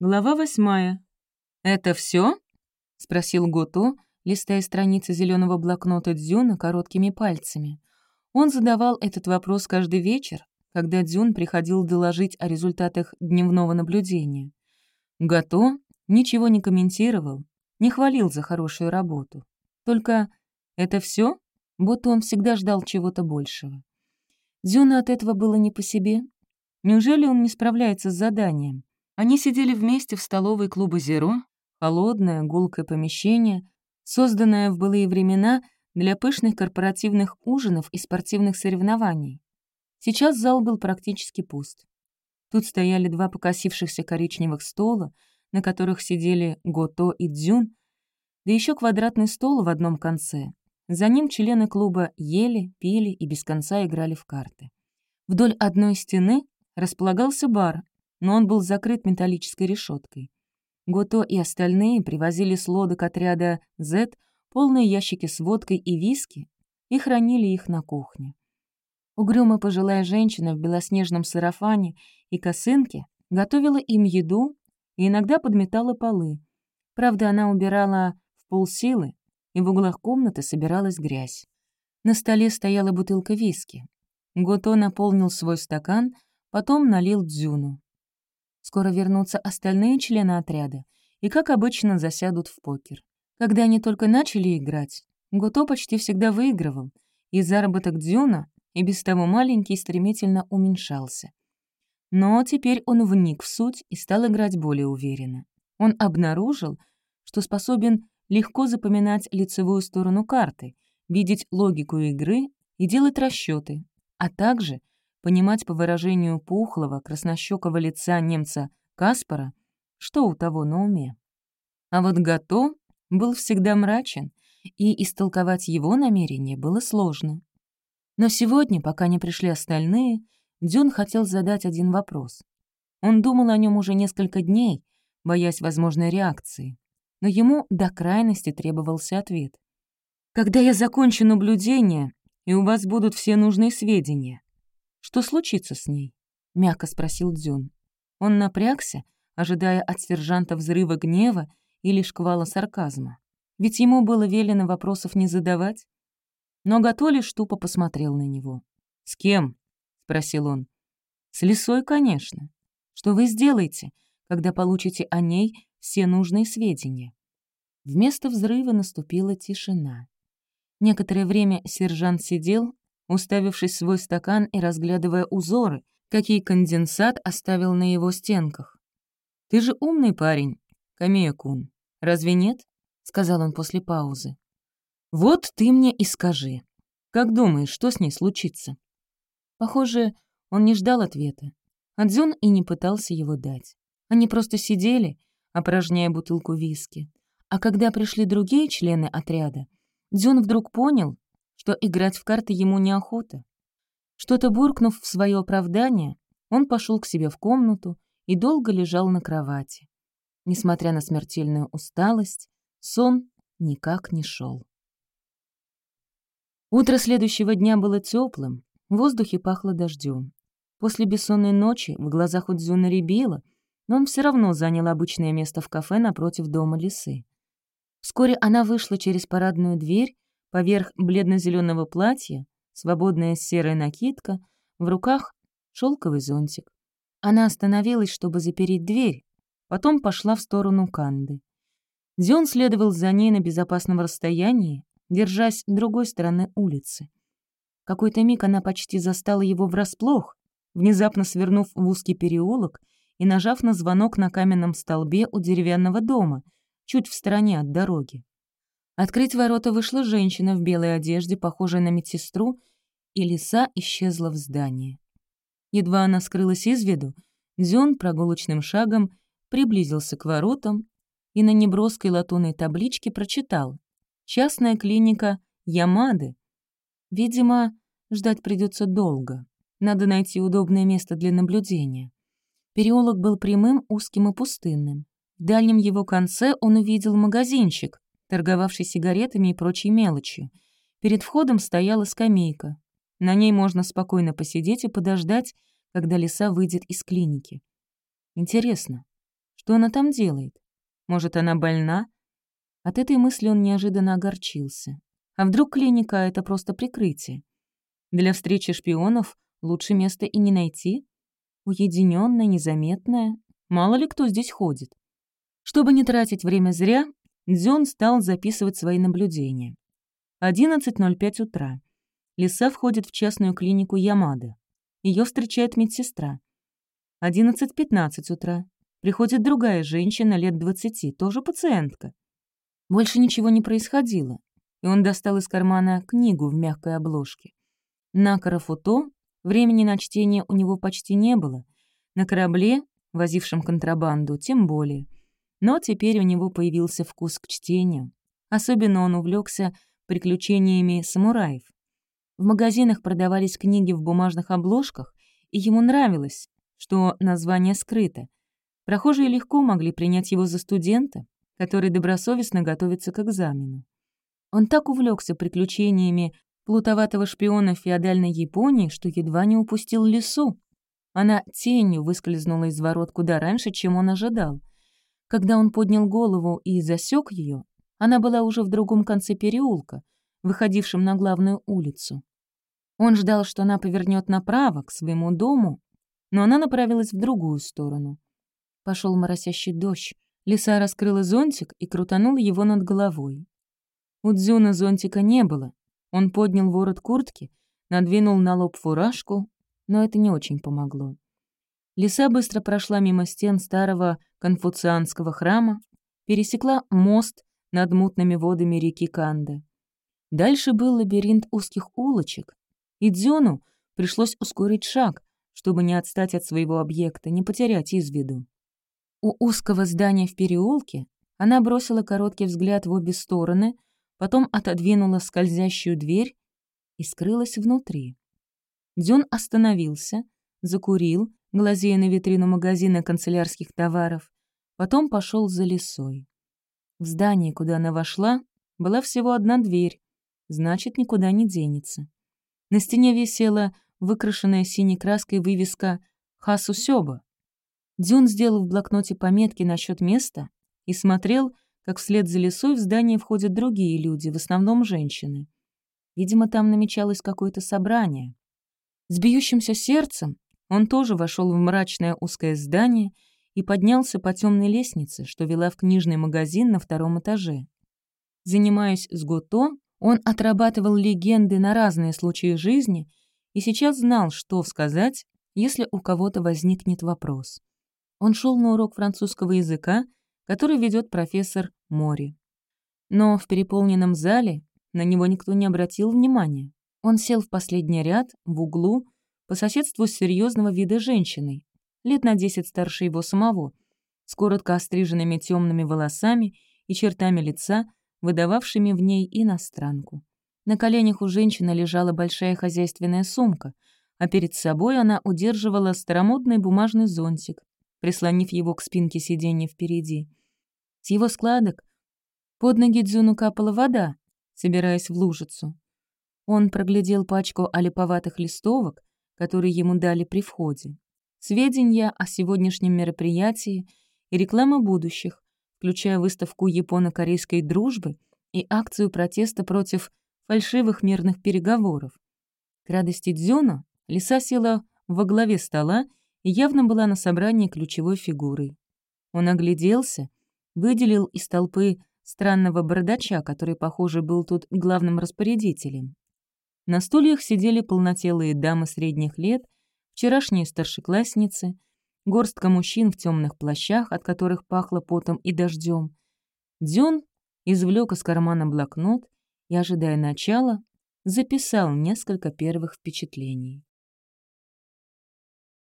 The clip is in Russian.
Глава восьмая. «Это все? спросил Гото, листая страницы зеленого блокнота Дзюна короткими пальцами. Он задавал этот вопрос каждый вечер, когда Дзюн приходил доложить о результатах дневного наблюдения. Гато ничего не комментировал, не хвалил за хорошую работу. Только «это все? будто он всегда ждал чего-то большего. Дзюна от этого было не по себе. Неужели он не справляется с заданием? Они сидели вместе в столовой клуба «Зеро», холодное, гулкое помещение, созданное в былые времена для пышных корпоративных ужинов и спортивных соревнований. Сейчас зал был практически пуст. Тут стояли два покосившихся коричневых стола, на которых сидели Гото и Дзюн, да еще квадратный стол в одном конце. За ним члены клуба ели, пили и без конца играли в карты. Вдоль одной стены располагался бар, но он был закрыт металлической решеткой. Гото и остальные привозили с лодок отряда Z полные ящики с водкой и виски и хранили их на кухне. Угрюмо пожилая женщина в белоснежном сарафане и косынке готовила им еду и иногда подметала полы. Правда, она убирала в полсилы, и в углах комнаты собиралась грязь. На столе стояла бутылка виски. Гото наполнил свой стакан, потом налил дзюну. Скоро вернутся остальные члены отряда и, как обычно, засядут в покер. Когда они только начали играть, Гото почти всегда выигрывал, и заработок Дзюна, и без того маленький, стремительно уменьшался. Но теперь он вник в суть и стал играть более уверенно. Он обнаружил, что способен легко запоминать лицевую сторону карты, видеть логику игры и делать расчеты, а также понимать по выражению пухлого, краснощекого лица немца Каспара, что у того на уме. А вот Гато был всегда мрачен, и истолковать его намерение было сложно. Но сегодня, пока не пришли остальные, Дюн хотел задать один вопрос. Он думал о нем уже несколько дней, боясь возможной реакции, но ему до крайности требовался ответ. «Когда я закончу наблюдение, и у вас будут все нужные сведения, что случится с ней?» — мягко спросил Дзюн. Он напрягся, ожидая от сержанта взрыва гнева или шквала сарказма. Ведь ему было велено вопросов не задавать. Но Гато лишь тупо посмотрел на него. «С кем?» — спросил он. «С лисой, конечно. Что вы сделаете, когда получите о ней все нужные сведения?» Вместо взрыва наступила тишина. Некоторое время сержант сидел, уставившись в свой стакан и разглядывая узоры, какие конденсат оставил на его стенках. «Ты же умный парень, Камия-кун, разве нет?» — сказал он после паузы. «Вот ты мне и скажи. Как думаешь, что с ней случится?» Похоже, он не ждал ответа. Адзюн и не пытался его дать. Они просто сидели, опорожняя бутылку виски. А когда пришли другие члены отряда, Дзюн вдруг понял, что играть в карты ему неохота. Что-то буркнув в свое оправдание, он пошел к себе в комнату и долго лежал на кровати. Несмотря на смертельную усталость, сон никак не шел. Утро следующего дня было теплым, в воздухе пахло дождем. После бессонной ночи в глазах у Дзюна рябило, но он все равно занял обычное место в кафе напротив дома лисы. Вскоре она вышла через парадную дверь Поверх бледно-зеленого платья свободная серая накидка, в руках шелковый зонтик. Она остановилась, чтобы запереть дверь, потом пошла в сторону Канды. Дзюн следовал за ней на безопасном расстоянии, держась другой стороны улицы. Какой-то миг она почти застала его врасплох, внезапно свернув в узкий переулок и нажав на звонок на каменном столбе у деревянного дома, чуть в стороне от дороги. Открыть ворота вышла женщина в белой одежде, похожая на медсестру, и лиса исчезла в здании. Едва она скрылась из виду, Дзюн прогулочным шагом приблизился к воротам и на неброской латунной табличке прочитал «Частная клиника Ямады». Видимо, ждать придется долго. Надо найти удобное место для наблюдения. Переулок был прямым, узким и пустынным. В дальнем его конце он увидел магазинчик, торговавший сигаретами и прочей мелочью. Перед входом стояла скамейка. На ней можно спокойно посидеть и подождать, когда лиса выйдет из клиники. Интересно, Что она там делает? Может, она больна? От этой мысли он неожиданно огорчился. А вдруг клиника — это просто прикрытие? Для встречи шпионов лучше места и не найти. Уединенное, незаметное. Мало ли кто здесь ходит. Чтобы не тратить время зря, Дзюн стал записывать свои наблюдения. 11.05 утра. Лиса входит в частную клинику Ямада. Ее встречает медсестра. 11.15 утра. Приходит другая женщина лет 20, тоже пациентка. Больше ничего не происходило, и он достал из кармана книгу в мягкой обложке. На Карафуто времени на чтение у него почти не было, на корабле, возившем контрабанду, тем более. Но теперь у него появился вкус к чтению. Особенно он увлекся приключениями самураев. В магазинах продавались книги в бумажных обложках, и ему нравилось, что название скрыто. Прохожие легко могли принять его за студента, который добросовестно готовится к экзамену. Он так увлекся приключениями плутоватого шпиона феодальной Японии, что едва не упустил лесу. Она тенью выскользнула из ворот куда раньше, чем он ожидал. Когда он поднял голову и засек ее, она была уже в другом конце переулка, выходившем на главную улицу. Он ждал, что она повернет направо, к своему дому, но она направилась в другую сторону. Пошел моросящий дождь. Лиса раскрыла зонтик и крутанула его над головой. У Дзюна зонтика не было. Он поднял ворот куртки, надвинул на лоб фуражку, но это не очень помогло. Лиса быстро прошла мимо стен старого конфуцианского храма, пересекла мост над мутными водами реки Канда. Дальше был лабиринт узких улочек, и Дзюну пришлось ускорить шаг, чтобы не отстать от своего объекта, не потерять из виду. У узкого здания в переулке она бросила короткий взгляд в обе стороны, потом отодвинула скользящую дверь и скрылась внутри. Дзюн остановился, закурил, глазея на витрину магазина канцелярских товаров, потом пошел за лесой. В здании, куда она вошла, была всего одна дверь, значит, никуда не денется. На стене висела выкрашенная синей краской вывеска «Хасу Сёба». Дзюн сделал в блокноте пометки насчет места и смотрел, как вслед за лесой в здание входят другие люди, в основном женщины. Видимо, там намечалось какое-то собрание. С бьющимся сердцем он тоже вошел в мрачное узкое здание — и поднялся по темной лестнице, что вела в книжный магазин на втором этаже. Занимаясь с Гото, он отрабатывал легенды на разные случаи жизни и сейчас знал, что сказать, если у кого-то возникнет вопрос. Он шел на урок французского языка, который ведет профессор Мори. Но в переполненном зале на него никто не обратил внимания. Он сел в последний ряд, в углу, по соседству с серьезного вида женщиной, лет на десять старше его самого, с коротко остриженными темными волосами и чертами лица, выдававшими в ней иностранку. На коленях у женщины лежала большая хозяйственная сумка, а перед собой она удерживала старомодный бумажный зонтик, прислонив его к спинке сиденья впереди. С его складок под ноги Дзюну капала вода, собираясь в лужицу. Он проглядел пачку олиповатых листовок, которые ему дали при входе сведения о сегодняшнем мероприятии и реклама будущих, включая выставку японо-корейской дружбы и акцию протеста против фальшивых мирных переговоров. К радости Дзюна Лиса села во главе стола и явно была на собрании ключевой фигурой. Он огляделся, выделил из толпы странного бородача, который, похоже, был тут главным распорядителем. На стульях сидели полнотелые дамы средних лет — вчерашние старшеклассницы, горстка мужчин в темных плащах, от которых пахло потом и дождем. Дзюн извлек из кармана блокнот и, ожидая начала, записал несколько первых впечатлений.